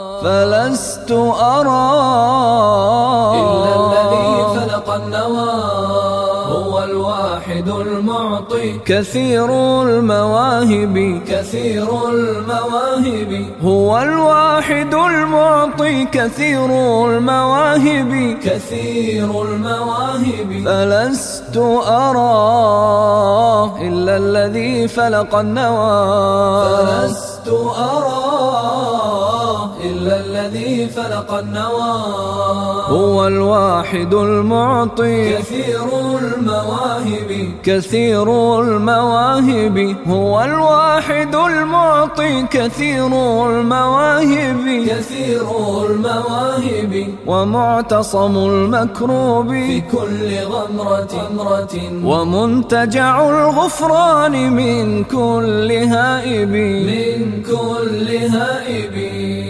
فلست أرى إلا الذي فلق النوى هو الواحد المعطي. كثير المواهب كثير المواهب. هو الواحد المعطي. كثير المواهب كثير المواهب. فلست أرى إلا الذي فلق النوى. فلست أرى الذي فلق النوى. هو الواحد المعطي. كثير المواهب. كثير المواهب. هو الواحد المعطي. كثير المواهب. كثير المواهب. ومعتصم المكروب. في كل غمرة. غمرة. ومنتجع الغفران. من كل هائب. من كل هائب.